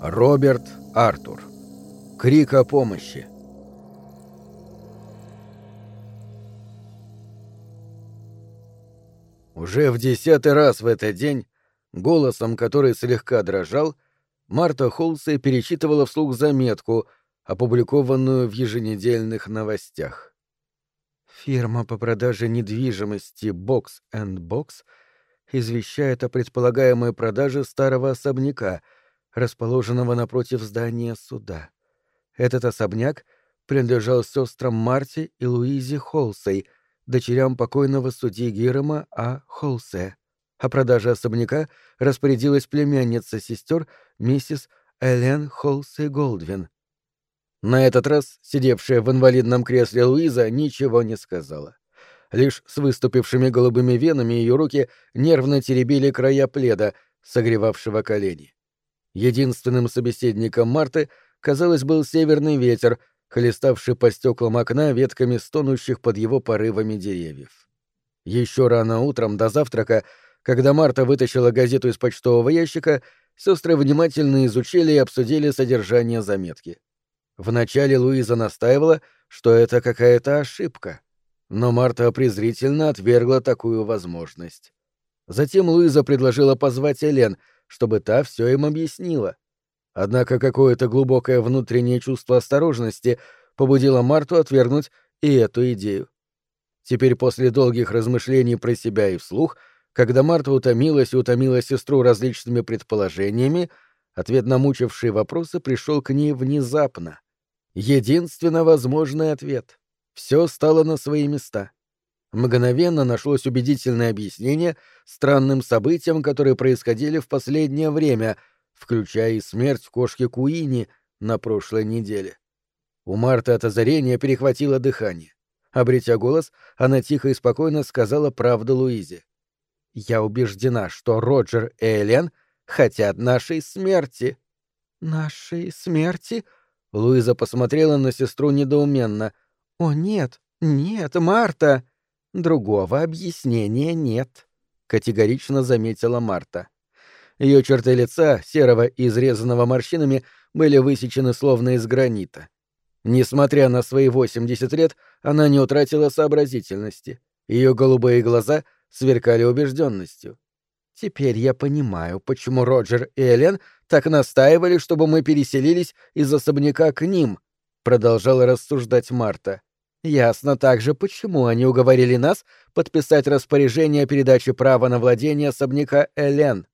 Роберт Артур. Крик о помощи. Уже в десятый раз в этот день, голосом который слегка дрожал, Марта Холси перечитывала вслух заметку, опубликованную в еженедельных новостях. Фирма по продаже недвижимости Box Box извещает о предполагаемой продаже старого особняка, расположенного напротив здания суда. Этот особняк принадлежал сестрам Марти и Луизе Холсей, дочерям покойного судьи Гирома А. Холсе. О продаже особняка распорядилась племянница сестер миссис Элен Холсей Голдвин. На этот раз сидевшая в инвалидном кресле Луиза ничего не сказала. Лишь с выступившими голубыми венами ее руки нервно теребили края пледа, согревавшего колени. Единственным собеседником Марты, казалось, был северный ветер, хлеставший по стеклам окна ветками стонущих под его порывами деревьев. Еще рано утром, до завтрака, когда Марта вытащила газету из почтового ящика, сестры внимательно изучили и обсудили содержание заметки. Вначале Луиза настаивала, что это какая-то ошибка — но Марта презрительно отвергла такую возможность. Затем Луиза предложила позвать Элен, чтобы та все им объяснила. Однако какое-то глубокое внутреннее чувство осторожности побудило Марту отвергнуть и эту идею. Теперь после долгих размышлений про себя и вслух, когда Марта утомилась и утомила сестру различными предположениями, ответ на мучившие вопросы пришел к ней внезапно. Единственно возможный ответ — все стало на свои места. Мгновенно нашлось убедительное объяснение странным событиям, которые происходили в последнее время, включая и смерть кошки Куини на прошлой неделе. У Марты от озарения перехватило дыхание. Обретя голос, она тихо и спокойно сказала правду Луизе. «Я убеждена, что Роджер и Элен хотят нашей смерти». «Нашей смерти?» Луиза посмотрела на сестру недоуменно — «О, нет, нет, Марта!» «Другого объяснения нет», — категорично заметила Марта. Ее черты лица, серого и изрезанного морщинами, были высечены словно из гранита. Несмотря на свои 80 лет, она не утратила сообразительности. Ее голубые глаза сверкали убежденностью. «Теперь я понимаю, почему Роджер и Элен так настаивали, чтобы мы переселились из особняка к ним», — продолжала рассуждать Марта. Ясно также, почему они уговорили нас подписать распоряжение о передаче права на владение особняка Элен.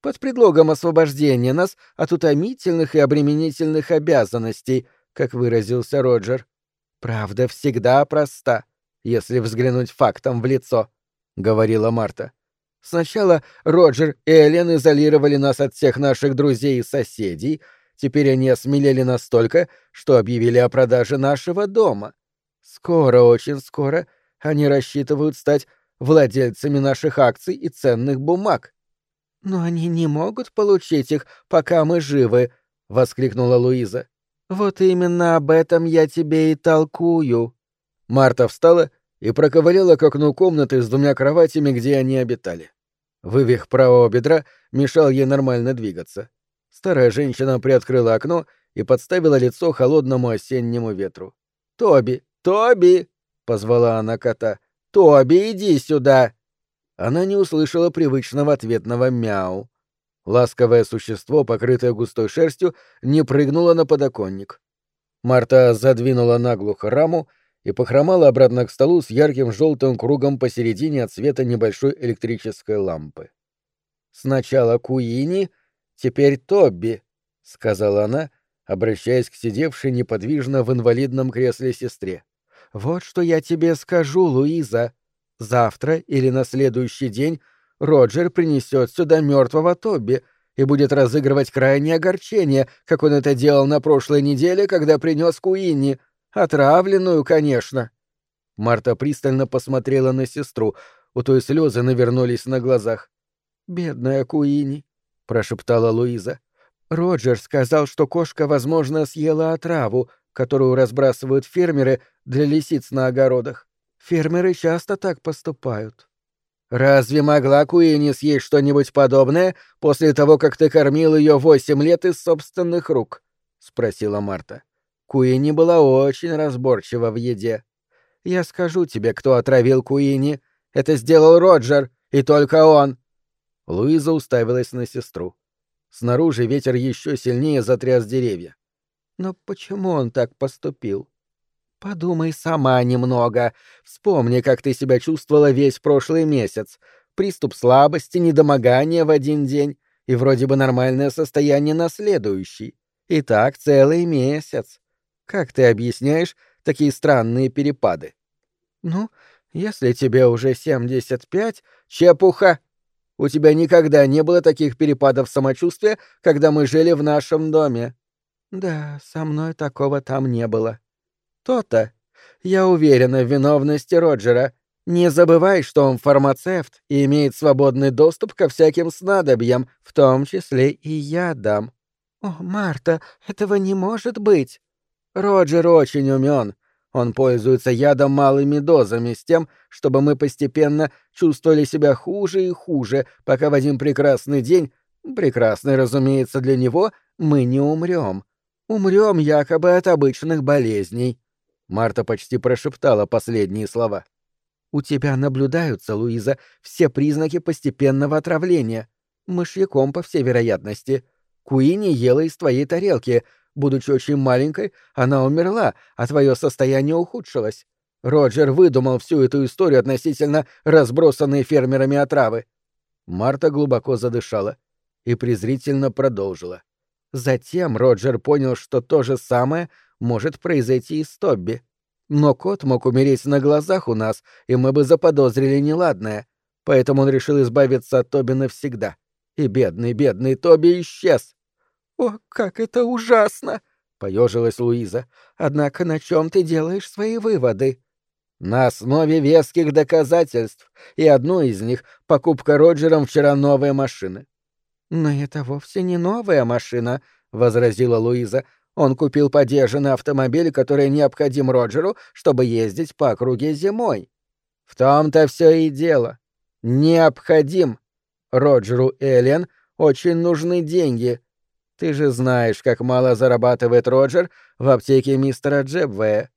Под предлогом освобождения нас от утомительных и обременительных обязанностей, как выразился Роджер. Правда всегда проста, если взглянуть фактам в лицо, — говорила Марта. Сначала Роджер и Элен изолировали нас от всех наших друзей и соседей, теперь они осмелели настолько, что объявили о продаже нашего дома. Скоро, очень скоро они рассчитывают стать владельцами наших акций и ценных бумаг. Но они не могут получить их, пока мы живы, воскликнула Луиза. Вот именно об этом я тебе и толкую. Марта встала и проковыляла к окну комнаты с двумя кроватями, где они обитали. Вывих правого бедра мешал ей нормально двигаться. Старая женщина приоткрыла окно и подставила лицо холодному осеннему ветру. «Тоби, «Тоби!» — позвала она кота. «Тоби, иди сюда!» Она не услышала привычного ответного мяу. Ласковое существо, покрытое густой шерстью, не прыгнуло на подоконник. Марта задвинула наглухо раму и похромала обратно к столу с ярким желтым кругом посередине от света небольшой электрической лампы. «Сначала Куини, теперь Тобби», — сказала она, обращаясь к сидевшей неподвижно в инвалидном кресле сестре. Вот что я тебе скажу, Луиза. Завтра или на следующий день Роджер принесет сюда мертвого Тоби и будет разыгрывать крайнее огорчение, как он это делал на прошлой неделе, когда принес Куинни. Отравленную, конечно. Марта пристально посмотрела на сестру. У той слезы навернулись на глазах. «Бедная Куини», — прошептала Луиза. «Роджер сказал, что кошка, возможно, съела отраву, которую разбрасывают фермеры для лисиц на огородах. Фермеры часто так поступают. Разве могла Куини съесть что-нибудь подобное после того, как ты кормил ее восемь лет из собственных рук? — спросила Марта. Куини была очень разборчива в еде. Я скажу тебе, кто отравил Куини. Это сделал Роджер, и только он. Луиза уставилась на сестру. Снаружи ветер еще сильнее затряс деревья. Но почему он так поступил? Подумай сама немного. Вспомни, как ты себя чувствовала весь прошлый месяц. Приступ слабости, недомогания в один день и вроде бы нормальное состояние на следующий. И так целый месяц. Как ты объясняешь такие странные перепады? Ну, если тебе уже 75, чепуха. У тебя никогда не было таких перепадов самочувствия, когда мы жили в нашем доме. Да, со мной такого там не было. То-то. Я уверена в виновности Роджера. Не забывай, что он фармацевт и имеет свободный доступ ко всяким снадобьям, в том числе и ядам. О, Марта, этого не может быть. Роджер очень умен. Он пользуется ядом малыми дозами с тем, чтобы мы постепенно чувствовали себя хуже и хуже, пока в один прекрасный день, прекрасный, разумеется, для него, мы не умрем. Умрем якобы от обычных болезней. Марта почти прошептала последние слова. «У тебя наблюдаются, Луиза, все признаки постепенного отравления. Мышьяком, по всей вероятности. Куини ела из твоей тарелки. Будучи очень маленькой, она умерла, а твое состояние ухудшилось. Роджер выдумал всю эту историю относительно разбросанной фермерами отравы». Марта глубоко задышала и презрительно продолжила. Затем Роджер понял, что то же самое может произойти и с Тобби. Но кот мог умереть на глазах у нас, и мы бы заподозрили неладное. Поэтому он решил избавиться от Тоби навсегда. И бедный, бедный Тоби исчез. «О, как это ужасно!» — поежилась Луиза. «Однако на чем ты делаешь свои выводы?» «На основе веских доказательств, и одно из них — покупка Роджером вчера новой машины». «Но это вовсе не новая машина», — возразила Луиза. Он купил подержанный автомобиль, который необходим Роджеру, чтобы ездить по округе зимой. В том-то все и дело. Необходим. Роджеру Эллен очень нужны деньги. Ты же знаешь, как мало зарабатывает Роджер в аптеке мистера Джебвея.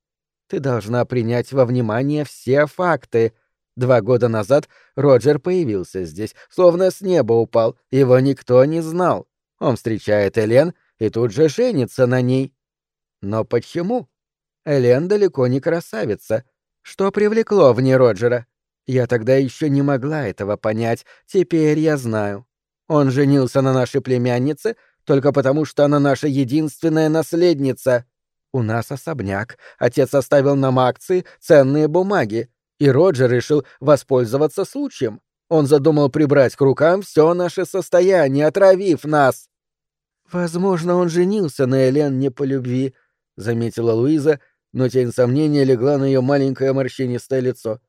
Ты должна принять во внимание все факты. Два года назад Роджер появился здесь, словно с неба упал, его никто не знал. Он встречает Элен и тут же женится на ней. Но почему? Элен далеко не красавица. Что привлекло в ней Роджера? Я тогда еще не могла этого понять, теперь я знаю. Он женился на нашей племяннице только потому, что она наша единственная наследница. У нас особняк, отец оставил нам акции, ценные бумаги, и Роджер решил воспользоваться случаем. Он задумал прибрать к рукам все наше состояние, отравив нас. «Возможно, он женился на Элен не по любви», — заметила Луиза, но тень сомнения легла на ее маленькое морщинистое лицо.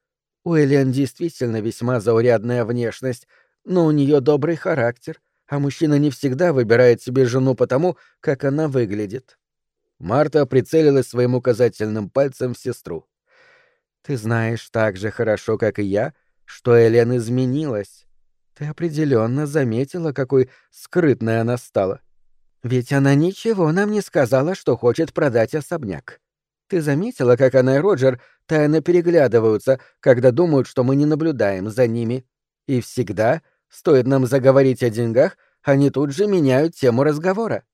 «У Элен действительно весьма заурядная внешность, но у нее добрый характер, а мужчина не всегда выбирает себе жену потому, как она выглядит». Марта прицелилась своим указательным пальцем в сестру. «Ты знаешь так же хорошо, как и я, что Элен изменилась. Ты определенно заметила, какой скрытной она стала. Ведь она ничего нам не сказала, что хочет продать особняк. Ты заметила, как она и Роджер тайно переглядываются, когда думают, что мы не наблюдаем за ними. И всегда, стоит нам заговорить о деньгах, они тут же меняют тему разговора.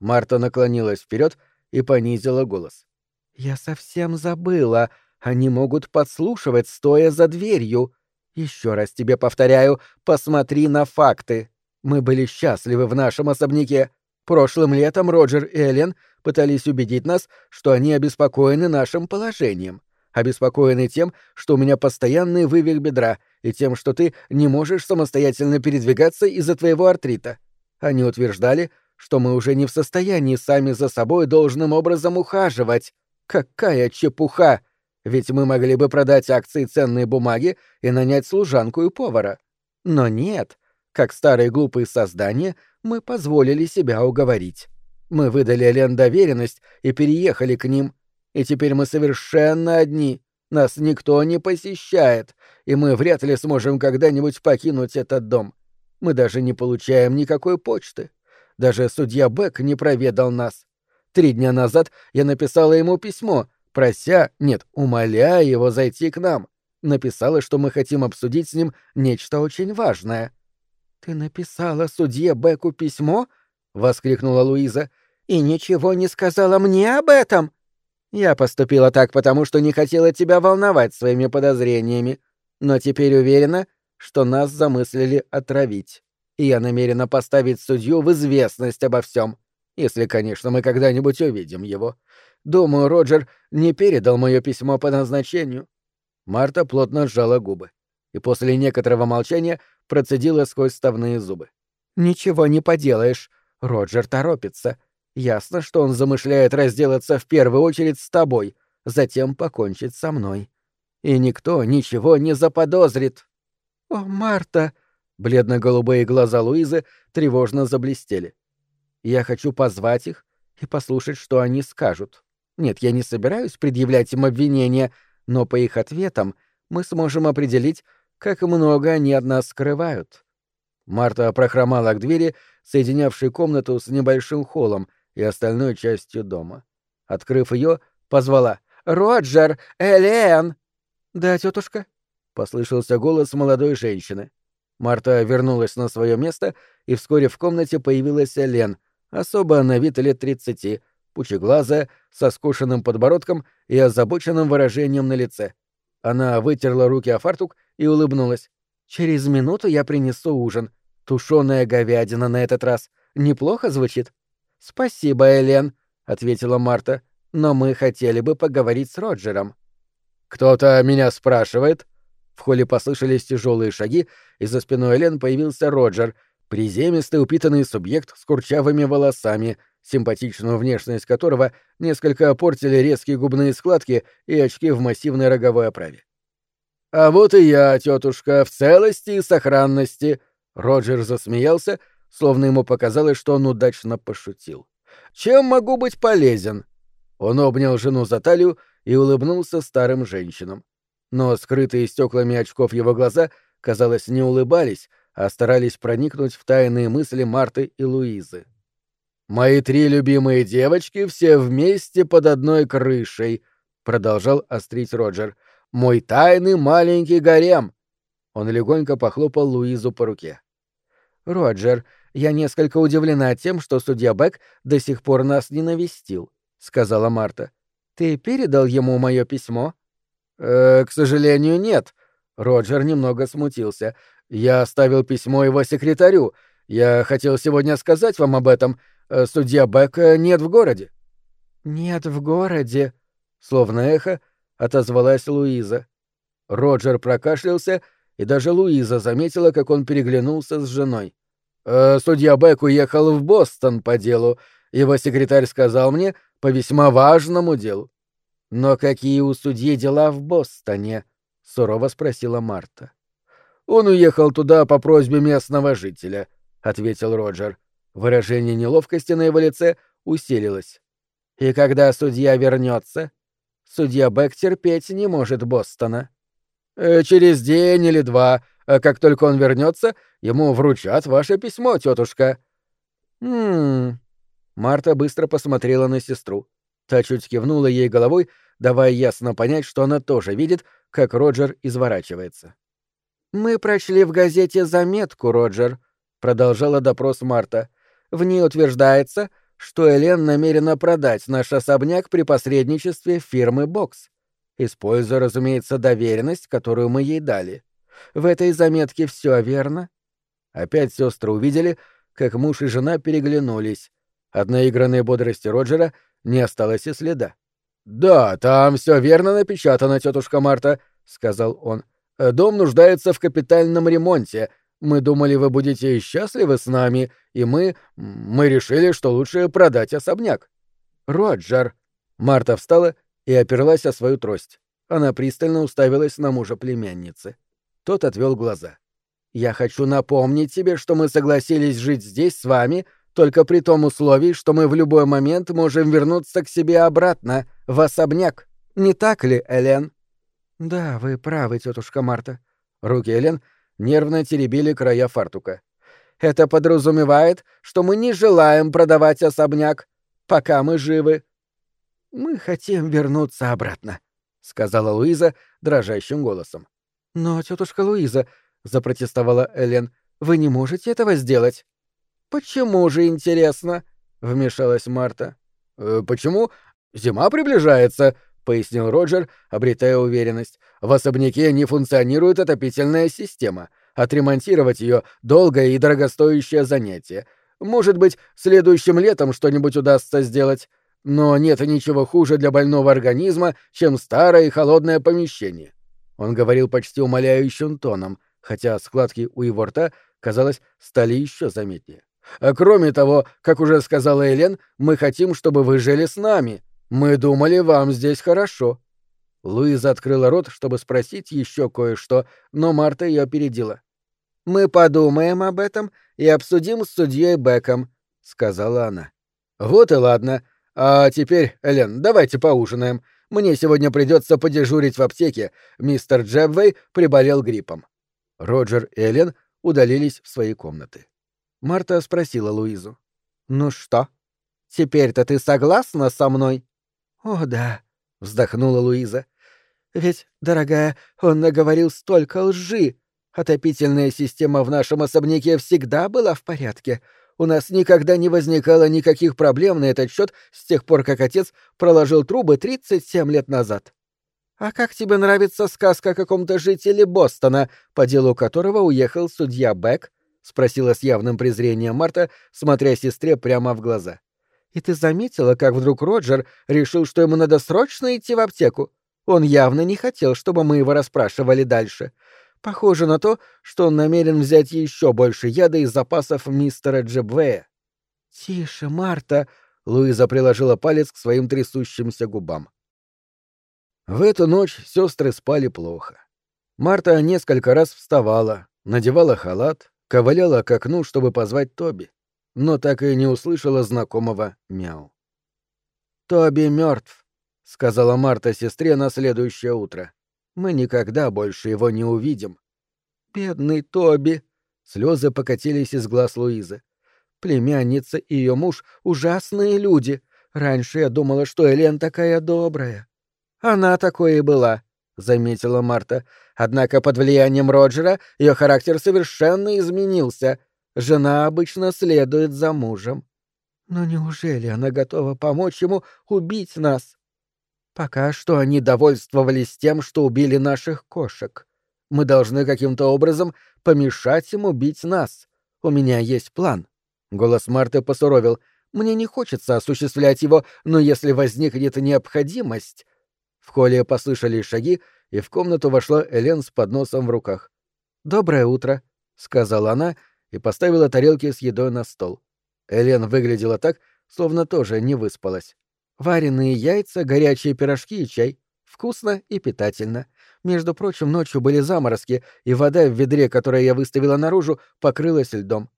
Марта наклонилась вперед и понизила голос. «Я совсем забыла. Они могут подслушивать, стоя за дверью. Еще раз тебе повторяю, посмотри на факты. Мы были счастливы в нашем особняке. Прошлым летом Роджер и Эллен пытались убедить нас, что они обеспокоены нашим положением. Обеспокоены тем, что у меня постоянный вывих бедра, и тем, что ты не можешь самостоятельно передвигаться из-за твоего артрита. Они утверждали, что мы уже не в состоянии сами за собой должным образом ухаживать. Какая чепуха! Ведь мы могли бы продать акции ценные бумаги и нанять служанку и повара. Но нет, как старые глупые создания, мы позволили себя уговорить. Мы выдали Элен доверенность и переехали к ним. И теперь мы совершенно одни. Нас никто не посещает, и мы вряд ли сможем когда-нибудь покинуть этот дом. Мы даже не получаем никакой почты. Даже судья Бек не проведал нас. Три дня назад я написала ему письмо, прося, нет, умоляя его зайти к нам. Написала, что мы хотим обсудить с ним нечто очень важное. «Ты написала судье Беку письмо?» — воскликнула Луиза. «И ничего не сказала мне об этом?» «Я поступила так, потому что не хотела тебя волновать своими подозрениями, но теперь уверена, что нас замыслили отравить. И я намерена поставить судью в известность обо всем, если, конечно, мы когда-нибудь увидим его. Думаю, Роджер не передал мое письмо по назначению». Марта плотно сжала губы и после некоторого молчания процедила сквозь ставные зубы. «Ничего не поделаешь. Роджер торопится. Ясно, что он замышляет разделаться в первую очередь с тобой, затем покончить со мной. И никто ничего не заподозрит. О, Марта! Бледно-голубые глаза Луизы тревожно заблестели. Я хочу позвать их и послушать, что они скажут. Нет, я не собираюсь предъявлять им обвинения, но по их ответам мы сможем определить, как много они от нас скрывают. Марта прохромала к двери, соединявшей комнату с небольшим холлом и остальной частью дома. Открыв ее, позвала «Роджер! Элен!» «Да, тетушка?» — послышался голос молодой женщины. Марта вернулась на свое место, и вскоре в комнате появилась Элен, особо на вид лет тридцати, пучеглазая, со скошенным подбородком и озабоченным выражением на лице. Она вытерла руки о фартук и улыбнулась. «Через минуту я принесу ужин. Тушеная говядина на этот раз. Неплохо звучит?» «Спасибо, Элен», — ответила Марта. «Но мы хотели бы поговорить с Роджером». «Кто-то меня спрашивает?» В холле послышались тяжелые шаги, и за спиной Элен появился Роджер, приземистый упитанный субъект с курчавыми волосами, симпатичную внешность которого несколько портили резкие губные складки и очки в массивной роговой оправе. «А вот и я, тетушка, в целости и сохранности!» Роджер засмеялся, словно ему показалось, что он удачно пошутил. «Чем могу быть полезен?» Он обнял жену за талию и улыбнулся старым женщинам. Но скрытые стеклами очков его глаза, казалось, не улыбались, а старались проникнуть в тайные мысли Марты и Луизы. «Мои три любимые девочки все вместе под одной крышей», — продолжал острить Роджер. «Мой тайный маленький гарем». Он легонько похлопал Луизу по руке. «Роджер, я несколько удивлена тем, что судья Бек до сих пор нас не навестил», — сказала Марта. «Ты передал ему мое письмо?» «Э, «К сожалению, нет». Роджер немного смутился. «Я оставил письмо его секретарю. Я хотел сегодня сказать вам об этом. Э, судья Бек нет в городе». «Нет в городе», — словно эхо отозвалась Луиза. Роджер прокашлялся, и даже Луиза заметила, как он переглянулся с женой. «Э, «Судья Бек уехал в Бостон по делу. Его секретарь сказал мне по весьма важному делу». «Но какие у судьи дела в Бостоне?» — сурово спросила Марта. «Он уехал туда по просьбе местного жителя», — ответил Роджер. Выражение неловкости на его лице усилилось. «И когда судья вернется, судья Бек терпеть не может Бостона». Э, «Через день или два, а как только он вернется, ему вручат ваше письмо, тетушка. Хм. Марта быстро посмотрела на сестру. Та чуть кивнула ей головой, давая ясно понять, что она тоже видит, как Роджер изворачивается. Мы прочли в газете заметку, Роджер, продолжала допрос Марта. В ней утверждается, что Элен намерена продать наш особняк при посредничестве фирмы Бокс, используя, разумеется, доверенность, которую мы ей дали. В этой заметке все верно? Опять сестры увидели, как муж и жена переглянулись. От наигранной бодрости Роджера не осталось и следа. «Да, там все верно напечатано, тетушка Марта», — сказал он. «Дом нуждается в капитальном ремонте. Мы думали, вы будете счастливы с нами, и мы... мы решили, что лучше продать особняк». «Роджер!» Марта встала и оперлась о свою трость. Она пристально уставилась на мужа племянницы. Тот отвел глаза. «Я хочу напомнить тебе, что мы согласились жить здесь с вами только при том условии, что мы в любой момент можем вернуться к себе обратно, в особняк. Не так ли, Элен?» Да, вы правы, тетушка Марта. Руки Элен нервно теребили края фартука. Это подразумевает, что мы не желаем продавать особняк, пока мы живы. Мы хотим вернуться обратно, сказала Луиза дрожащим голосом. Но, тетушка Луиза, запротестовала Элен, вы не можете этого сделать. Почему же интересно? вмешалась Марта. «Э, почему? Зима приближается, пояснил Роджер, обретая уверенность. В особняке не функционирует отопительная система. Отремонтировать ее долгое и дорогостоящее занятие. Может быть, следующим летом что-нибудь удастся сделать. Но нет ничего хуже для больного организма, чем старое и холодное помещение. Он говорил почти умоляющим тоном, хотя складки у его рта, казалось, стали еще заметнее. Кроме того, как уже сказала Элен, мы хотим, чтобы вы жили с нами. Мы думали, вам здесь хорошо. Луиза открыла рот, чтобы спросить еще кое-что, но Марта ее опередила. «Мы подумаем об этом и обсудим с судьей Беком», — сказала она. «Вот и ладно. А теперь, Элен, давайте поужинаем. Мне сегодня придется подежурить в аптеке. Мистер Джебвей приболел гриппом». Роджер и Элен удалились в свои комнаты. Марта спросила Луизу. «Ну что, теперь-то ты согласна со мной?» «О, да», — вздохнула Луиза. Ведь, дорогая, он наговорил столько лжи. Отопительная система в нашем особняке всегда была в порядке. У нас никогда не возникало никаких проблем на этот счет с тех пор, как отец проложил трубы 37 лет назад. А как тебе нравится сказка о каком-то жителе Бостона, по делу которого уехал судья Бек? спросила с явным презрением Марта, смотря сестре прямо в глаза. И ты заметила, как вдруг Роджер решил, что ему надо срочно идти в аптеку? Он явно не хотел, чтобы мы его расспрашивали дальше. Похоже на то, что он намерен взять еще больше яда из запасов мистера Джебвея. «Тише, Марта!» — Луиза приложила палец к своим трясущимся губам. В эту ночь сестры спали плохо. Марта несколько раз вставала, надевала халат, ковыляла к окну, чтобы позвать Тоби, но так и не услышала знакомого мяу. «Тоби мертв», — сказала Марта сестре на следующее утро. «Мы никогда больше его не увидим». «Бедный Тоби!» Слезы покатились из глаз Луизы. «Племянница и ее муж — ужасные люди. Раньше я думала, что Элен такая добрая». «Она такой и была», — заметила Марта. «Однако под влиянием Роджера ее характер совершенно изменился. Жена обычно следует за мужем». «Но неужели она готова помочь ему убить нас?» Пока что они довольствовались тем, что убили наших кошек. Мы должны каким-то образом помешать им убить нас. У меня есть план. Голос Марты посуровил. Мне не хочется осуществлять его, но если возникнет необходимость... В холле послышались шаги, и в комнату вошла Элен с подносом в руках. «Доброе утро», — сказала она и поставила тарелки с едой на стол. Элен выглядела так, словно тоже не выспалась. Вареные яйца, горячие пирожки и чай. Вкусно и питательно. Между прочим, ночью были заморозки, и вода в ведре, которое я выставила наружу, покрылась льдом.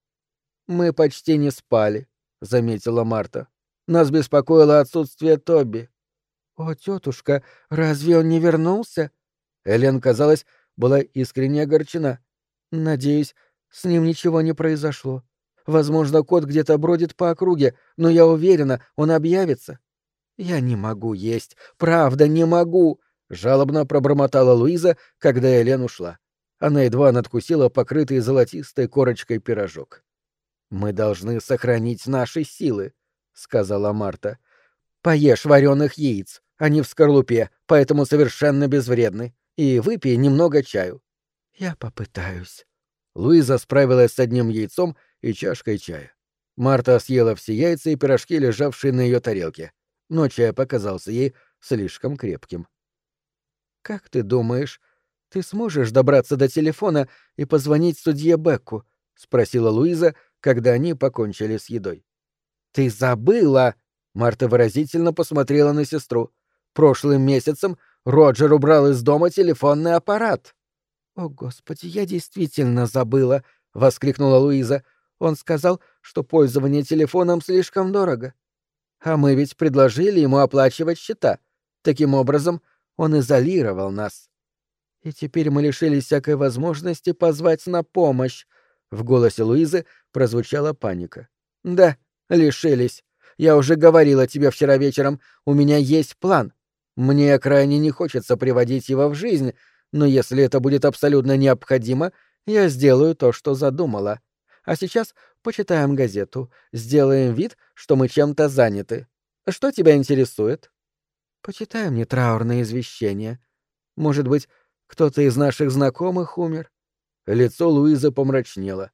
«Мы почти не спали», — заметила Марта. «Нас беспокоило отсутствие Тоби». «О, тетушка, разве он не вернулся?» Элен, казалось, была искренне огорчена. «Надеюсь, с ним ничего не произошло. Возможно, кот где-то бродит по округе, но я уверена, он объявится. «Я не могу есть, правда, не могу!» — жалобно пробормотала Луиза, когда Элен ушла. Она едва надкусила покрытый золотистой корочкой пирожок. «Мы должны сохранить наши силы», — сказала Марта. «Поешь вареных яиц, они в скорлупе, поэтому совершенно безвредны, и выпей немного чаю». «Я попытаюсь». Луиза справилась с одним яйцом и чашкой чая. Марта съела все яйца и пирожки, лежавшие на ее тарелке но чай показался ей слишком крепким. «Как ты думаешь, ты сможешь добраться до телефона и позвонить судье Бекку?» — спросила Луиза, когда они покончили с едой. «Ты забыла!» — Марта выразительно посмотрела на сестру. «Прошлым месяцем Роджер убрал из дома телефонный аппарат». «О, Господи, я действительно забыла!» — воскликнула Луиза. «Он сказал, что пользование телефоном слишком дорого. А мы ведь предложили ему оплачивать счета. Таким образом, он изолировал нас. И теперь мы лишились всякой возможности позвать на помощь. В голосе Луизы прозвучала паника. Да, лишились. Я уже говорила тебе вчера вечером, у меня есть план. Мне крайне не хочется приводить его в жизнь, но если это будет абсолютно необходимо, я сделаю то, что задумала. А сейчас почитаем газету, сделаем вид, что мы чем-то заняты. Что тебя интересует? Почитай мне траурное извещение. Может быть, кто-то из наших знакомых умер? Лицо Луизы помрачнело.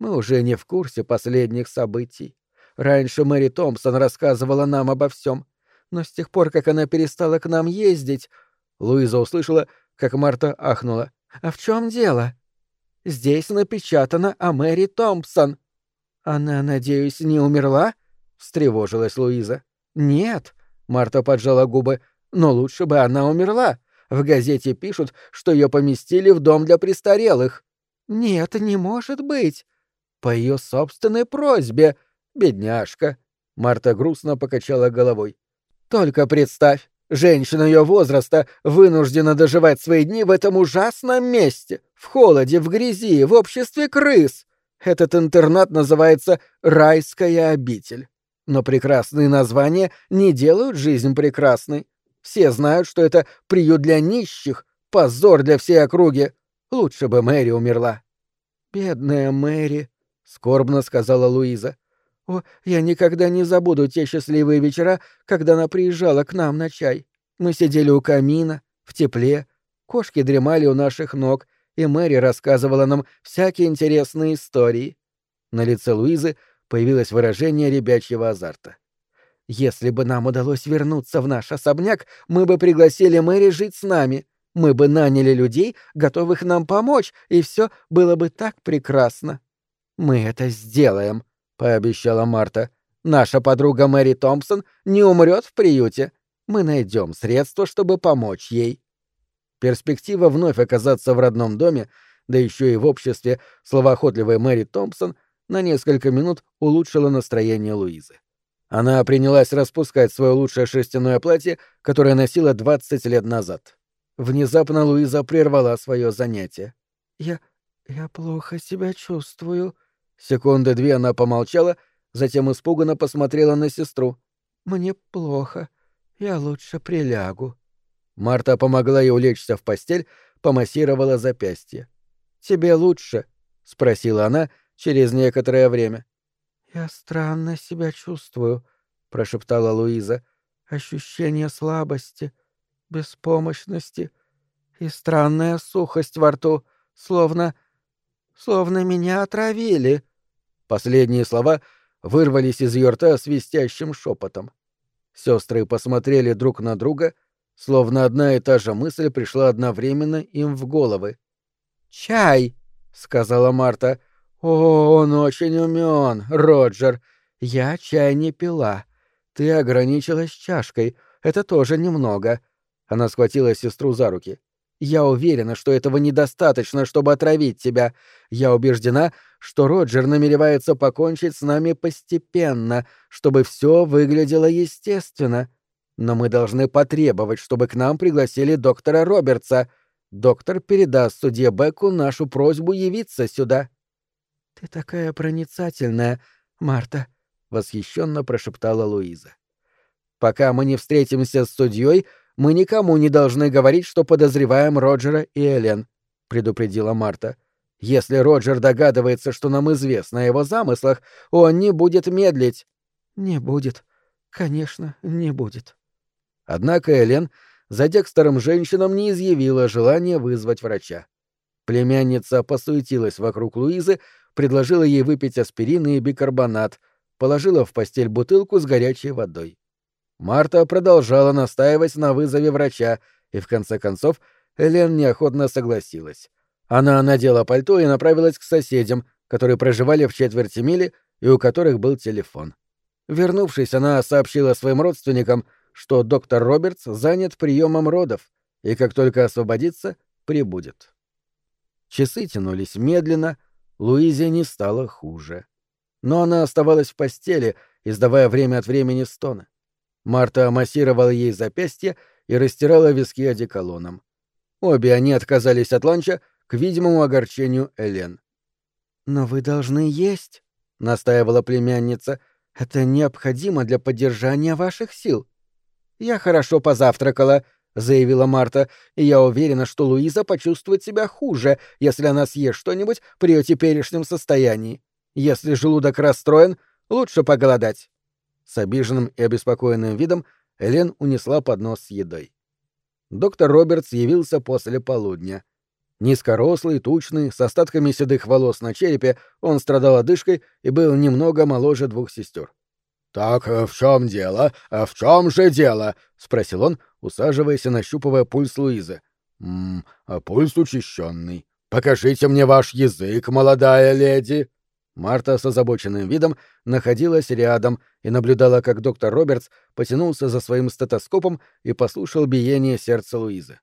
Мы уже не в курсе последних событий. Раньше Мэри Томпсон рассказывала нам обо всем, но с тех пор, как она перестала к нам ездить, Луиза услышала, как Марта ахнула. «А в чем дело?» «Здесь напечатано о Мэри Томпсон». «Она, надеюсь, не умерла?» — встревожилась Луиза. «Нет», — Марта поджала губы, — «но лучше бы она умерла. В газете пишут, что ее поместили в дом для престарелых». «Нет, не может быть». «По ее собственной просьбе», бедняжка». Марта грустно покачала головой. «Только представь, женщина ее возраста вынуждена доживать свои дни в этом ужасном месте, в холоде, в грязи, в обществе крыс. Этот интернат называется «Райская обитель». Но прекрасные названия не делают жизнь прекрасной. Все знают, что это приют для нищих, позор для всей округи. Лучше бы Мэри умерла. «Бедная Мэри», — скорбно сказала Луиза. «О, я никогда не забуду те счастливые вечера, когда она приезжала к нам на чай. Мы сидели у камина, в тепле, кошки дремали у наших ног, и Мэри рассказывала нам всякие интересные истории». На лице Луизы появилось выражение ребячьего азарта. «Если бы нам удалось вернуться в наш особняк, мы бы пригласили Мэри жить с нами. Мы бы наняли людей, готовых нам помочь, и все было бы так прекрасно». «Мы это сделаем», — пообещала Марта. «Наша подруга Мэри Томпсон не умрет в приюте. Мы найдем средства, чтобы помочь ей». Перспектива вновь оказаться в родном доме, да еще и в обществе словоохотливой Мэри Томпсон, на несколько минут улучшила настроение Луизы. Она принялась распускать свое лучшее шерстяное платье, которое носила 20 лет назад. Внезапно Луиза прервала свое занятие. «Я... я плохо себя чувствую». Секунды две она помолчала, затем испуганно посмотрела на сестру. «Мне плохо. Я лучше прилягу». Марта помогла ей улечься в постель, помассировала запястье. «Тебе лучше?» — спросила она, — через некоторое время. «Я странно себя чувствую», — прошептала Луиза. «Ощущение слабости, беспомощности и странная сухость во рту, словно... словно меня отравили». Последние слова вырвались из ее рта свистящим шепотом. Сестры посмотрели друг на друга, словно одна и та же мысль пришла одновременно им в головы. «Чай!» — сказала Марта. — «О, он очень умен, Роджер. Я чай не пила. Ты ограничилась чашкой. Это тоже немного». Она схватила сестру за руки. «Я уверена, что этого недостаточно, чтобы отравить тебя. Я убеждена, что Роджер намеревается покончить с нами постепенно, чтобы все выглядело естественно. Но мы должны потребовать, чтобы к нам пригласили доктора Робертса. Доктор передаст судье Беку нашу просьбу явиться сюда». «Ты такая проницательная, Марта», — восхищенно прошептала Луиза. «Пока мы не встретимся с судьей, мы никому не должны говорить, что подозреваем Роджера и Элен», — предупредила Марта. «Если Роджер догадывается, что нам известно о его замыслах, он не будет медлить». «Не будет. Конечно, не будет». Однако Элен за Декстером женщинам не изъявила желания вызвать врача. Племянница посуетилась вокруг Луизы, предложила ей выпить аспирин и бикарбонат, положила в постель бутылку с горячей водой. Марта продолжала настаивать на вызове врача, и в конце концов Элен неохотно согласилась. Она надела пальто и направилась к соседям, которые проживали в четверти мили и у которых был телефон. Вернувшись, она сообщила своим родственникам, что доктор Робертс занят приемом родов и как только освободится, прибудет. Часы тянулись медленно, Луизе не стало хуже. Но она оставалась в постели, издавая время от времени стоны. Марта массировала ей запястье и растирала виски одеколоном. Обе они отказались от ланча к видимому огорчению Элен. «Но вы должны есть», — настаивала племянница. «Это необходимо для поддержания ваших сил». «Я хорошо позавтракала», — заявила Марта, «и я уверена, что Луиза почувствует себя хуже, если она съест что-нибудь при ее теперешнем состоянии. Если желудок расстроен, лучше поголодать». С обиженным и обеспокоенным видом Элен унесла поднос с едой. Доктор Робертс явился после полудня. Низкорослый, тучный, с остатками седых волос на черепе, он страдал одышкой и был немного моложе двух сестер. «Так э, в чем дело? А в чем же дело?» — спросил он, усаживаясь и нащупывая пульс Луизы. «Ммм, а пульс учащенный. Покажите мне ваш язык, молодая леди!» Марта с озабоченным видом находилась рядом и наблюдала, как доктор Робертс потянулся за своим стетоскопом и послушал биение сердца Луизы.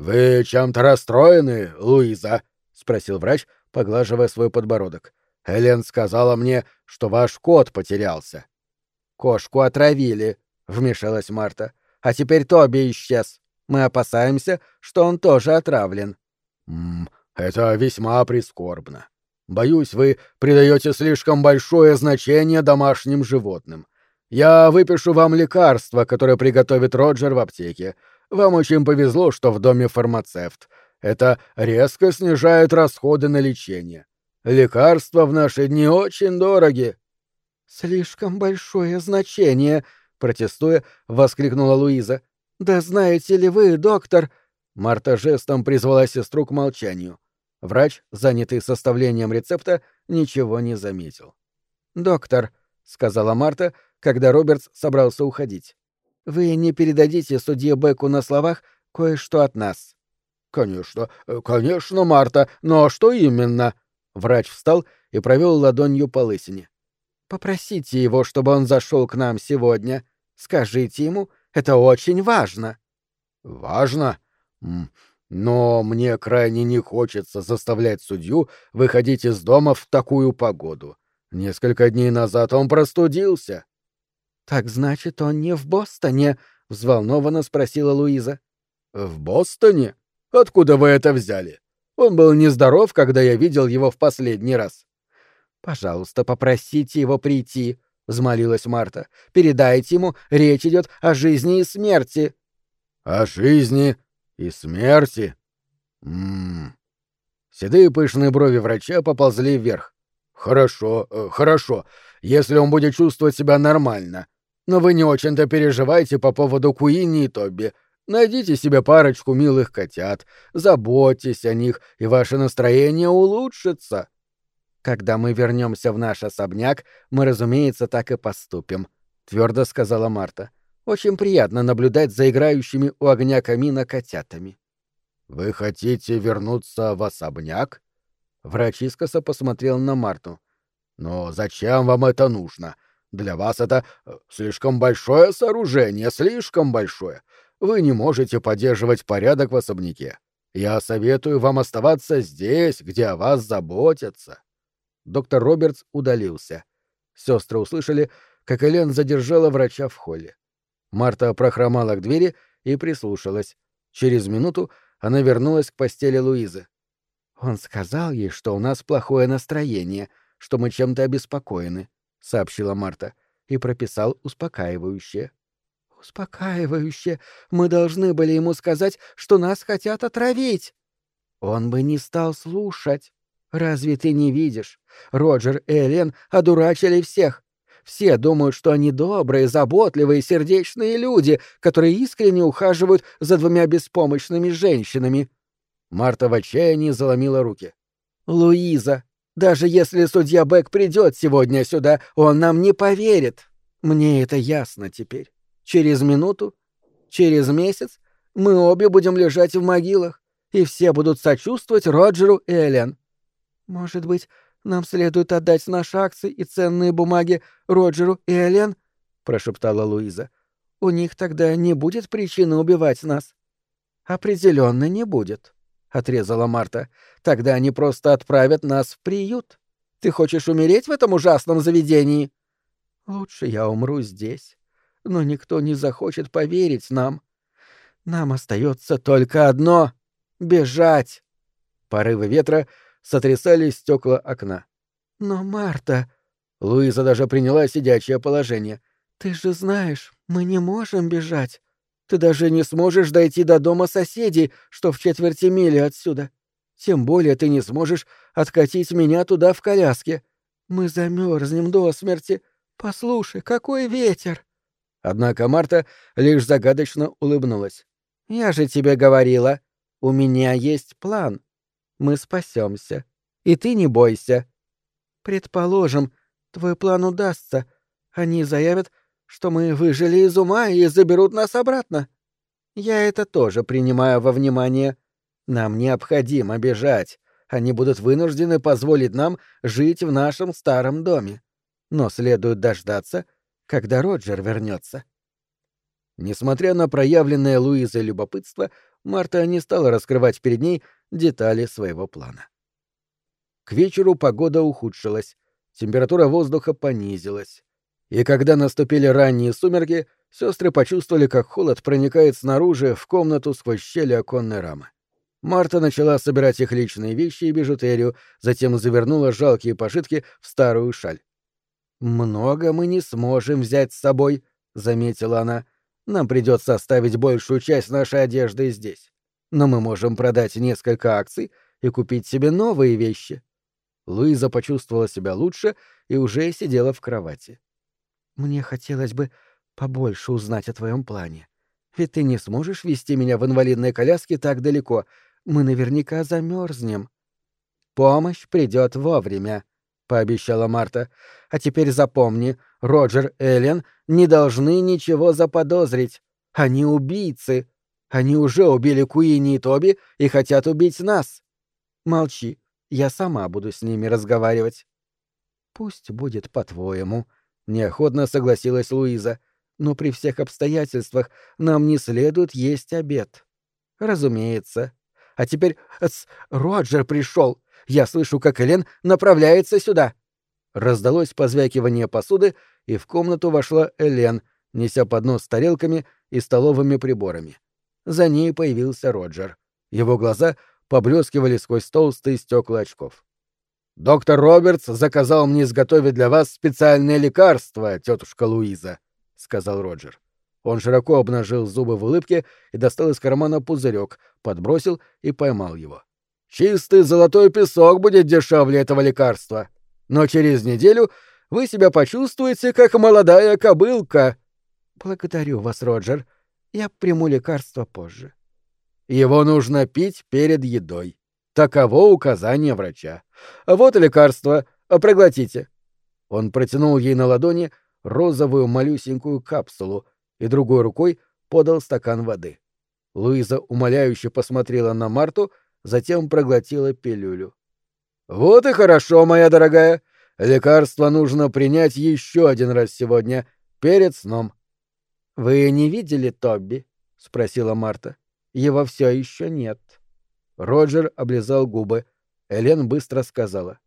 «Вы чем-то расстроены, Луиза?» — спросил врач, поглаживая свой подбородок. «Элен сказала мне, что ваш кот потерялся». «Кошку отравили», — вмешалась Марта. «А теперь Тоби исчез. Мы опасаемся, что он тоже отравлен». «Ммм, это весьма прискорбно. Боюсь, вы придаете слишком большое значение домашним животным. Я выпишу вам лекарство, которое приготовит Роджер в аптеке. Вам очень повезло, что в доме фармацевт. Это резко снижает расходы на лечение. Лекарства в наши дни очень дороги. Слишком большое значение, протестуя, воскликнула Луиза. Да знаете ли вы, доктор? Марта жестом призвала сестру к молчанию. Врач, занятый составлением рецепта, ничего не заметил. «Доктор», — сказала Марта, когда Робертс собрался уходить, — «вы не передадите судье Беку на словах кое-что от нас». «Конечно, э, конечно, Марта, но что именно?» Врач встал и провел ладонью по лысине. «Попросите его, чтобы он зашел к нам сегодня. Скажите ему, это очень важно». «Важно? Но мне крайне не хочется заставлять судью выходить из дома в такую погоду. Несколько дней назад он простудился. Так значит, он не в Бостоне? взволнованно спросила Луиза. В Бостоне? Откуда вы это взяли? Он был нездоров, когда я видел его в последний раз. Пожалуйста, попросите его прийти, взмолилась Марта. Передайте ему, речь идет о жизни и смерти. О жизни и смерти? Ммм. Седые пышные брови врача поползли вверх. Хорошо, э, хорошо, если он будет чувствовать себя нормально. Но вы не очень-то переживайте по поводу Куини и Тобби. Найдите себе парочку милых котят, заботьтесь о них, и ваше настроение улучшится. Когда мы вернемся в наш особняк, мы, разумеется, так и поступим, твердо сказала Марта. Очень приятно наблюдать за играющими у огня камина котятами. «Вы хотите вернуться в особняк?» Врач искоса посмотрел на Марту. «Но зачем вам это нужно? Для вас это э, слишком большое сооружение, слишком большое. Вы не можете поддерживать порядок в особняке. Я советую вам оставаться здесь, где о вас заботятся». Доктор Робертс удалился. Сестры услышали, как Элен задержала врача в холле. Марта прохромала к двери и прислушалась. Через минуту она вернулась к постели Луизы. «Он сказал ей, что у нас плохое настроение, что мы чем-то обеспокоены», — сообщила Марта, и прописал успокаивающее. «Успокаивающее? Мы должны были ему сказать, что нас хотят отравить!» «Он бы не стал слушать. Разве ты не видишь? Роджер и Элен одурачили всех. Все думают, что они добрые, заботливые, сердечные люди, которые искренне ухаживают за двумя беспомощными женщинами. Марта в отчаянии заломила руки. «Луиза, даже если судья Бек придет сегодня сюда, он нам не поверит. Мне это ясно теперь. Через минуту, через месяц мы обе будем лежать в могилах, и все будут сочувствовать Роджеру и Элен. Может быть, нам следует отдать наши акции и ценные бумаги Роджеру и Элен, прошептала Луиза. У них тогда не будет причины убивать нас. Определенно не будет, отрезала Марта. Тогда они просто отправят нас в приют. Ты хочешь умереть в этом ужасном заведении? Лучше я умру здесь. Но никто не захочет поверить нам. Нам остается только одно Бежать!» Порывы ветра сотрясали стекла окна. «Но, Марта...» Луиза даже приняла сидячее положение. «Ты же знаешь, мы не можем бежать. Ты даже не сможешь дойти до дома соседей, что в четверти мили отсюда. Тем более ты не сможешь откатить меня туда в коляске. Мы замерзнем до смерти. Послушай, какой ветер!» Однако Марта лишь загадочно улыбнулась. «Я же тебе говорила, у меня есть план. Мы спасемся. И ты не бойся. Предположим, твой план удастся. Они заявят, что мы выжили из ума и заберут нас обратно. Я это тоже принимаю во внимание. Нам необходимо бежать. Они будут вынуждены позволить нам жить в нашем старом доме. Но следует дождаться, когда Роджер вернется. Несмотря на проявленное Луизой любопытство, Марта не стала раскрывать перед ней детали своего плана. К вечеру погода ухудшилась, температура воздуха понизилась. И когда наступили ранние сумерки, сестры почувствовали, как холод проникает снаружи в комнату сквозь щели оконной рамы. Марта начала собирать их личные вещи и бижутерию, затем завернула жалкие пожитки в старую шаль. «Много мы не сможем взять с собой», — заметила она. «Нам придется оставить большую часть нашей одежды здесь. Но мы можем продать несколько акций и купить себе новые вещи». Луиза почувствовала себя лучше и уже сидела в кровати. «Мне хотелось бы побольше узнать о твоем плане. Ведь ты не сможешь вести меня в инвалидной коляске так далеко, мы наверняка замерзнем. Помощь придет вовремя, пообещала Марта. А теперь запомни, Роджер Эллен не должны ничего заподозрить. Они убийцы. Они уже убили Куини и Тоби и хотят убить нас. Молчи, я сама буду с ними разговаривать. Пусть будет по-твоему, неохотно согласилась Луиза. Но при всех обстоятельствах нам не следует есть обед. Разумеется, а теперь с, Роджер пришел. Я слышу, как Элен направляется сюда. Раздалось позвякивание посуды, и в комнату вошла Элен, неся поднос с тарелками и столовыми приборами. За ней появился Роджер. Его глаза поблескивали сквозь толстые стекла очков. «Доктор Робертс заказал мне изготовить для вас специальное лекарство, тетушка Луиза», — сказал Роджер. Он широко обнажил зубы в улыбке и достал из кармана пузырек, подбросил и поймал его. «Чистый золотой песок будет дешевле этого лекарства. Но через неделю вы себя почувствуете, как молодая кобылка». «Благодарю вас, Роджер. Я приму лекарство позже». «Его нужно пить перед едой. Таково указание врача. Вот лекарство. Проглотите». Он протянул ей на ладони розовую малюсенькую капсулу, и другой рукой подал стакан воды. Луиза умоляюще посмотрела на Марту, затем проглотила пилюлю. «Вот и хорошо, моя дорогая. Лекарство нужно принять еще один раз сегодня, перед сном». «Вы не видели Тобби?» — спросила Марта. «Его все еще нет». Роджер облизал губы. Элен быстро сказала.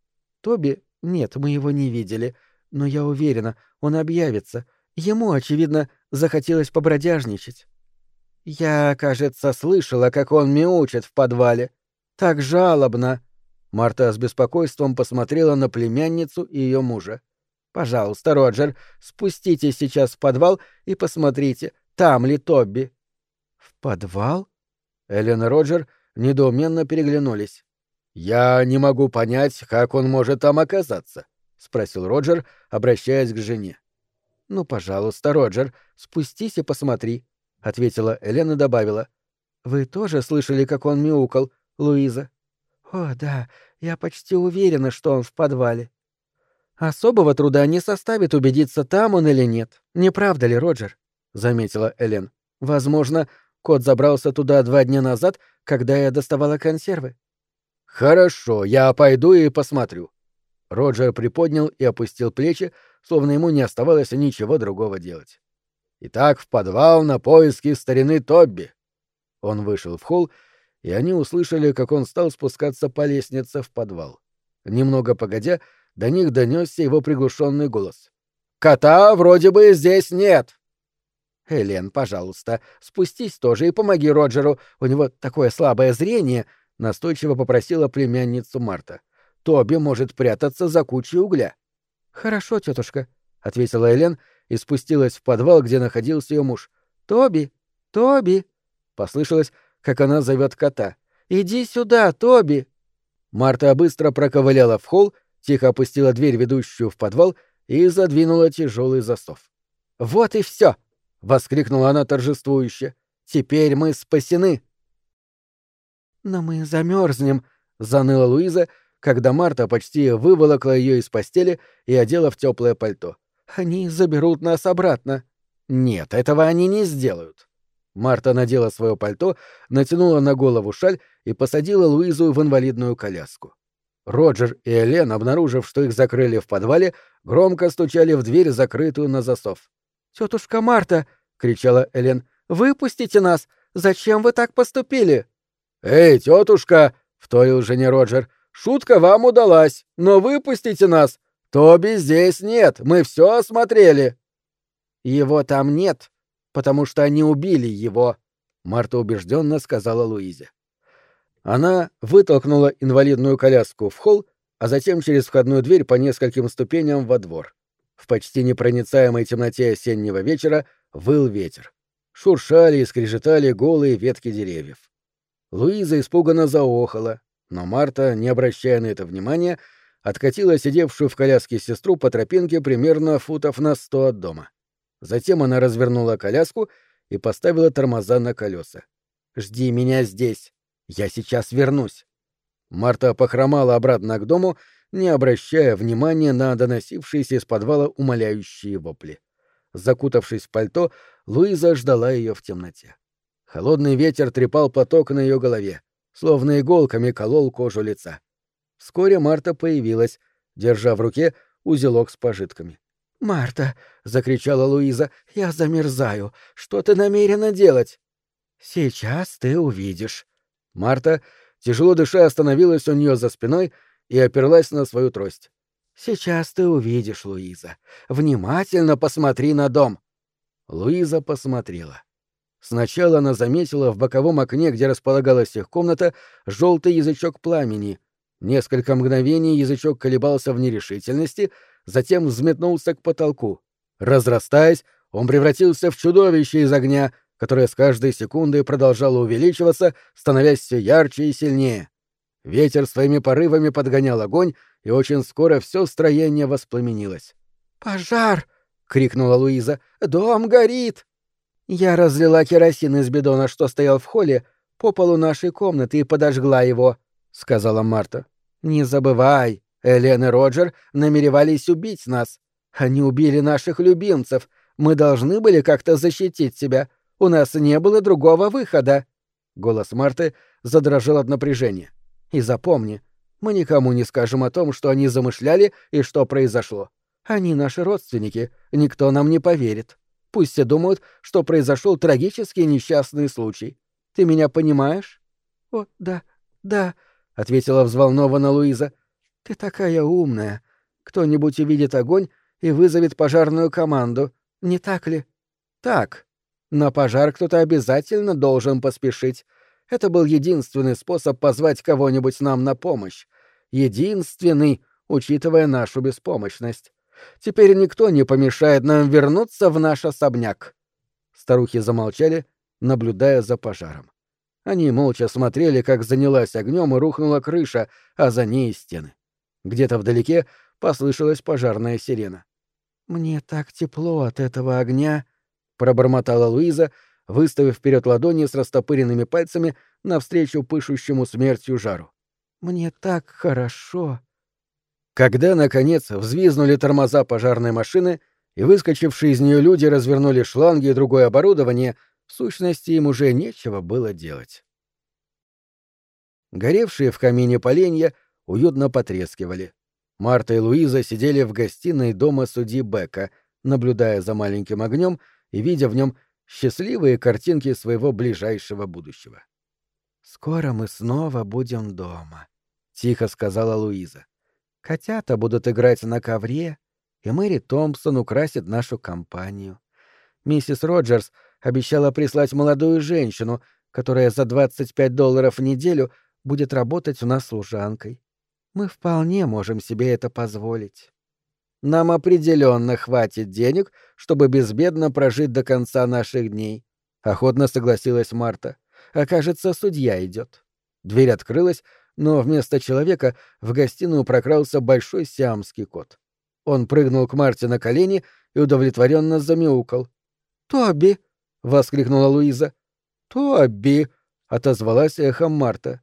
«Тоби? Нет, мы его не видели. Но я уверена, он объявится. Ему, очевидно, захотелось побродяжничать. Я, кажется, слышала, как он мяучит в подвале. Так жалобно. Марта с беспокойством посмотрела на племянницу и ее мужа. Пожалуйста, Роджер, спуститесь сейчас в подвал и посмотрите, там ли Тобби. В подвал? Эллен и Роджер недоуменно переглянулись. Я не могу понять, как он может там оказаться, спросил Роджер, обращаясь к жене. «Ну, пожалуйста, Роджер, спустись и посмотри», — ответила Элена и добавила. «Вы тоже слышали, как он мяукал, Луиза?» «О, да, я почти уверена, что он в подвале». «Особого труда не составит убедиться, там он или нет. Не правда ли, Роджер?» — заметила Элен. «Возможно, кот забрался туда два дня назад, когда я доставала консервы». «Хорошо, я пойду и посмотрю». Роджер приподнял и опустил плечи, словно ему не оставалось ничего другого делать. Итак, в подвал на поиски старины Тобби. Он вышел в холл, и они услышали, как он стал спускаться по лестнице в подвал. Немного погодя, до них донесся его приглушенный голос. «Кота вроде бы здесь нет!» Элен, пожалуйста, спустись тоже и помоги Роджеру, у него такое слабое зрение, настойчиво попросила племянницу Марта. Тоби может прятаться за кучей угля. Хорошо, тетушка, ответила Элен и спустилась в подвал, где находился ее муж. Тоби, Тоби, послышалось, как она зовет кота. Иди сюда, Тоби. Марта быстро проковыляла в холл, тихо опустила дверь, ведущую в подвал, и задвинула тяжелый засов. Вот и все! Воскликнула она торжествующе. Теперь мы спасены. Но мы замерзнем, заныла Луиза, когда Марта почти выволокла ее из постели и одела в теплое пальто. Они заберут нас обратно. Нет, этого они не сделают. Марта надела свое пальто, натянула на голову шаль и посадила Луизу в инвалидную коляску. Роджер и Элен, обнаружив, что их закрыли в подвале, громко стучали в дверь, закрытую на засов. «Тетушка Марта!» — кричала Элен. «Выпустите нас! Зачем вы так поступили?» «Эй, тетушка!» — вторил жене Роджер. «Шутка вам удалась, но выпустите нас! Тоби здесь нет, мы все осмотрели!» «Его там нет, потому что они убили его», — Марта убежденно сказала Луизе. Она вытолкнула инвалидную коляску в холл, а затем через входную дверь по нескольким ступеням во двор. В почти непроницаемой темноте осеннего вечера выл ветер. Шуршали и скрежетали голые ветки деревьев. Луиза испуганно заохала, но Марта, не обращая на это внимания, откатила сидевшую в коляске сестру по тропинке примерно футов на сто от дома. Затем она развернула коляску и поставила тормоза на колеса. «Жди меня здесь. Я сейчас вернусь». Марта похромала обратно к дому не обращая внимания на доносившиеся из подвала умоляющие вопли. Закутавшись в пальто, Луиза ждала ее в темноте. Холодный ветер трепал платок на ее голове, словно иголками колол кожу лица. Вскоре Марта появилась, держа в руке узелок с пожитками. «Марта!» — закричала Луиза. «Я замерзаю. Что ты намерена делать?» «Сейчас ты увидишь». Марта, тяжело дыша, остановилась у нее за спиной и оперлась на свою трость. «Сейчас ты увидишь, Луиза. Внимательно посмотри на дом». Луиза посмотрела. Сначала она заметила в боковом окне, где располагалась их комната, желтый язычок пламени. Несколько мгновений язычок колебался в нерешительности, затем взметнулся к потолку. Разрастаясь, он превратился в чудовище из огня, которое с каждой секундой продолжало увеличиваться, становясь все ярче и сильнее. Ветер своими порывами подгонял огонь, и очень скоро все строение воспламенилось. «Пожар!» — крикнула Луиза. «Дом горит!» Я разлила керосин из бидона, что стоял в холле, по полу нашей комнаты и подожгла его, — сказала Марта. «Не забывай, Элен и Роджер намеревались убить нас. Они убили наших любимцев. Мы должны были как-то защитить себя. У нас не было другого выхода». Голос Марты задрожал от напряжения. И запомни, мы никому не скажем о том, что они замышляли и что произошло. Они наши родственники, никто нам не поверит. Пусть все думают, что произошел трагический несчастный случай. Ты меня понимаешь? О, да, да, ответила взволнованно Луиза. Ты такая умная. Кто-нибудь увидит огонь и вызовет пожарную команду, не так ли? Так. На пожар кто-то обязательно должен поспешить. Это был единственный способ позвать кого-нибудь нам на помощь. Единственный, учитывая нашу беспомощность. Теперь никто не помешает нам вернуться в наш особняк. Старухи замолчали, наблюдая за пожаром. Они молча смотрели, как занялась огнем и рухнула крыша, а за ней стены. Где-то вдалеке послышалась пожарная сирена. «Мне так тепло от этого огня», — пробормотала Луиза, выставив вперед ладони с растопыренными пальцами навстречу пышущему смертью жару. «Мне так хорошо!» Когда, наконец, взвизнули тормоза пожарной машины, и выскочившие из нее люди развернули шланги и другое оборудование, в сущности, им уже нечего было делать. Горевшие в камине поленья уютно потрескивали. Марта и Луиза сидели в гостиной дома судьи Бека, наблюдая за маленьким огнем и видя в нем счастливые картинки своего ближайшего будущего. «Скоро мы снова будем дома», — тихо сказала Луиза. «Котята будут играть на ковре, и Мэри Томпсон украсит нашу компанию. Миссис Роджерс обещала прислать молодую женщину, которая за 25 долларов в неделю будет работать у нас служанкой. Мы вполне можем себе это позволить. Нам определенно хватит денег, чтобы безбедно прожить до конца наших дней. Охотно согласилась Марта. А кажется, судья идет. Дверь открылась, но вместо человека в гостиную прокрался большой сиамский кот. Он прыгнул к Марте на колени и удовлетворенно замяукал. «Тоби!» — воскликнула Луиза. «Тоби!» — отозвалась эхом Марта.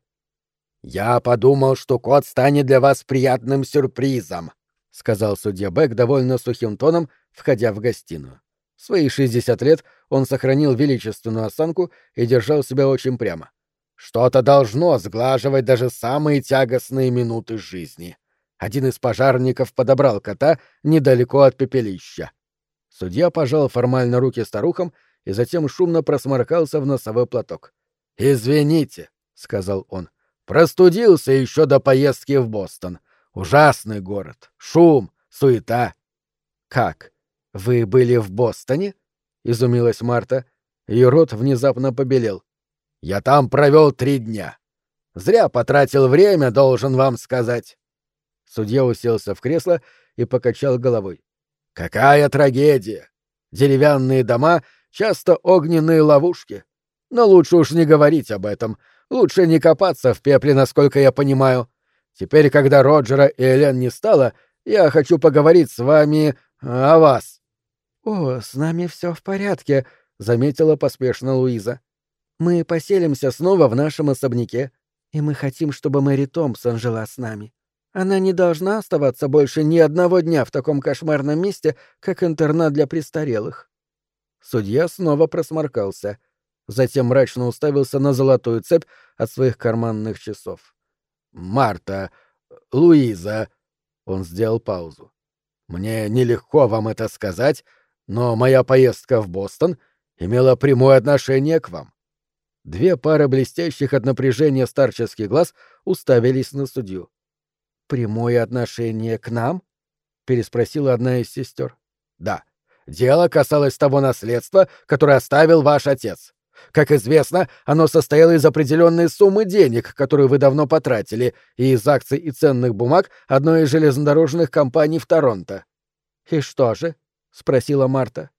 «Я подумал, что кот станет для вас приятным сюрпризом», — сказал судья Бек довольно сухим тоном, входя в гостиную. В свои шестьдесят лет он сохранил величественную осанку и держал себя очень прямо. Что-то должно сглаживать даже самые тягостные минуты жизни. Один из пожарников подобрал кота недалеко от пепелища. Судья пожал формально руки старухам и затем шумно просморкался в носовой платок. «Извините», — сказал он, — «простудился еще до поездки в Бостон. Ужасный город, шум, суета». «Как? Вы были в Бостоне?» — изумилась Марта. Ее рот внезапно побелел. Я там провел три дня. Зря потратил время, должен вам сказать. Судья уселся в кресло и покачал головой. Какая трагедия! Деревянные дома — часто огненные ловушки. Но лучше уж не говорить об этом. Лучше не копаться в пепле, насколько я понимаю. Теперь, когда Роджера и Элен не стало, я хочу поговорить с вами о вас. — О, с нами все в порядке, — заметила поспешно Луиза. Мы поселимся снова в нашем особняке, и мы хотим, чтобы Мэри Томпсон жила с нами. Она не должна оставаться больше ни одного дня в таком кошмарном месте, как интернат для престарелых». Судья снова просморкался, затем мрачно уставился на золотую цепь от своих карманных часов. «Марта, Луиза...» — он сделал паузу. «Мне нелегко вам это сказать, но моя поездка в Бостон имела прямое отношение к вам. Две пары блестящих от напряжения старческих глаз уставились на судью. «Прямое отношение к нам?» — переспросила одна из сестер. «Да. Дело касалось того наследства, которое оставил ваш отец. Как известно, оно состояло из определенной суммы денег, которую вы давно потратили, и из акций и ценных бумаг одной из железнодорожных компаний в Торонто». «И что же?» — спросила Марта.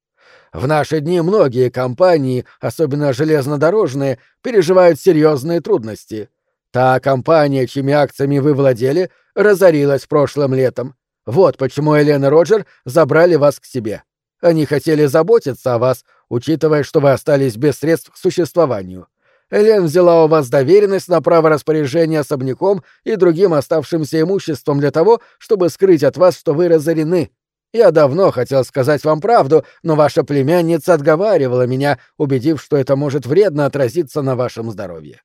В наши дни многие компании, особенно железнодорожные, переживают серьезные трудности. Та компания, чьими акциями вы владели, разорилась прошлым летом. Вот почему Элен и Роджер забрали вас к себе. Они хотели заботиться о вас, учитывая, что вы остались без средств к существованию. Элен взяла у вас доверенность на право распоряжения особняком и другим оставшимся имуществом для того, чтобы скрыть от вас, что вы разорены. Я давно хотел сказать вам правду, но ваша племянница отговаривала меня, убедив, что это может вредно отразиться на вашем здоровье.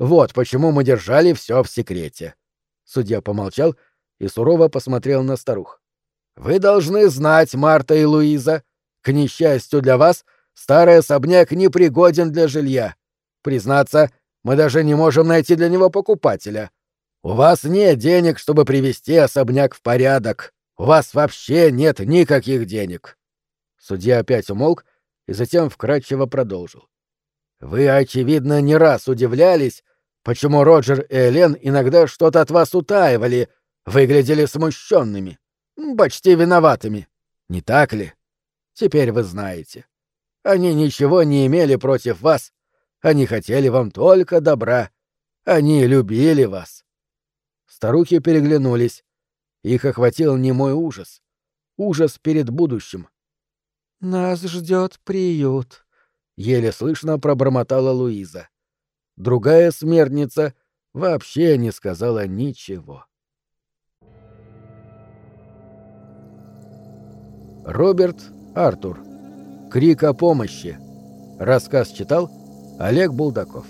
Вот почему мы держали все в секрете. Судья помолчал и сурово посмотрел на старух. Вы должны знать, Марта и Луиза, к несчастью для вас, старый особняк непригоден для жилья. Признаться, мы даже не можем найти для него покупателя. У вас нет денег, чтобы привести особняк в порядок. У вас вообще нет никаких денег. Судья опять умолк и затем вкратчиво продолжил. Вы, очевидно, не раз удивлялись, почему Роджер и Элен иногда что-то от вас утаивали, выглядели смущенными, почти виноватыми. Не так ли? Теперь вы знаете. Они ничего не имели против вас. Они хотели вам только добра. Они любили вас. Старухи переглянулись. Их охватил немой ужас. Ужас перед будущим. «Нас ждет приют», — еле слышно пробормотала Луиза. Другая смертница вообще не сказала ничего. Роберт Артур. Крик о помощи. Рассказ читал Олег Булдаков.